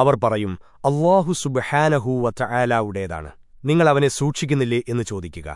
അവർ പറയും അള്ളാഹു സുബഹാനഹൂവ ചായാലാവുടേതാണ് നിങ്ങൾ അവനെ സൂക്ഷിക്കുന്നില്ലേ എന്ന് ചോദിക്കുക.